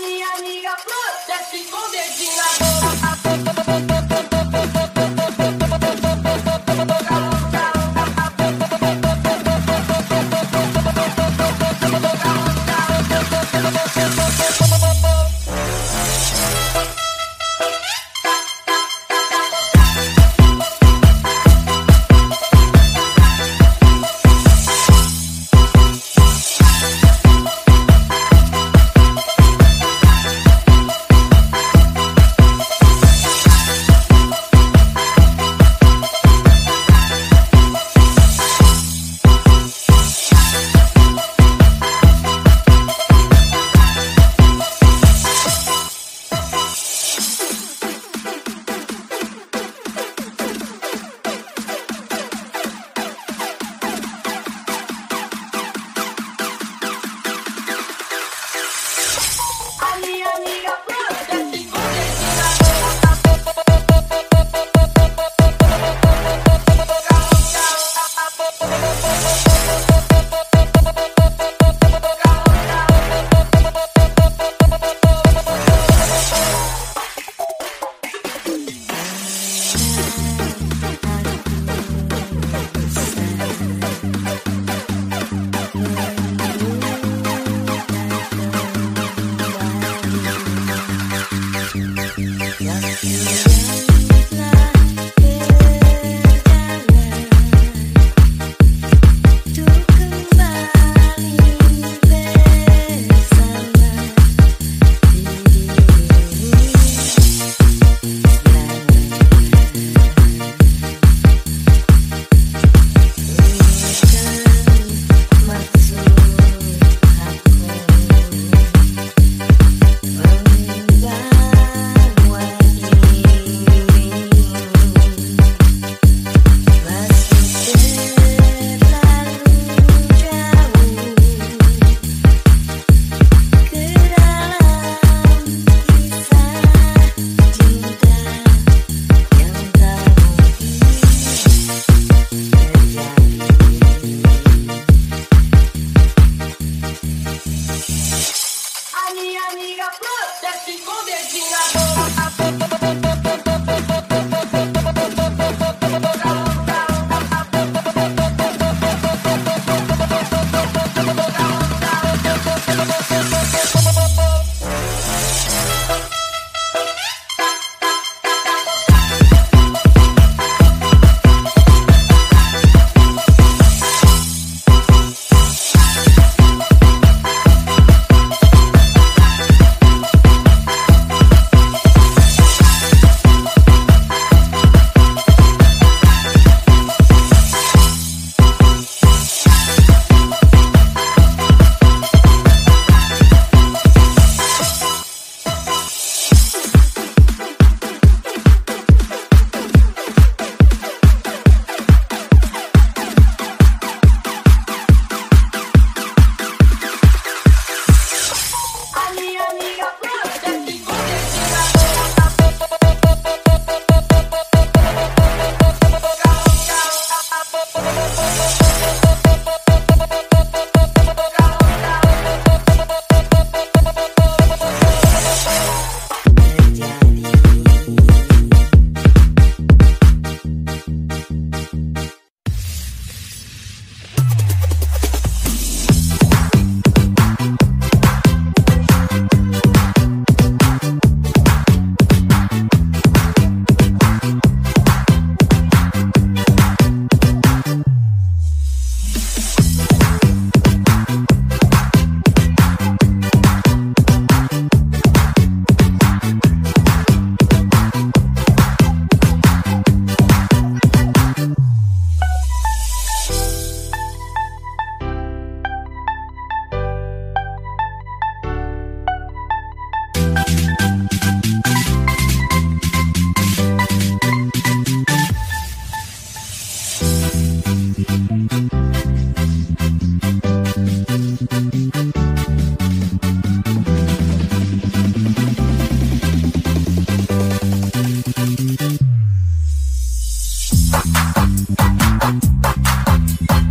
Minha amiga Flor desce com o dedinho na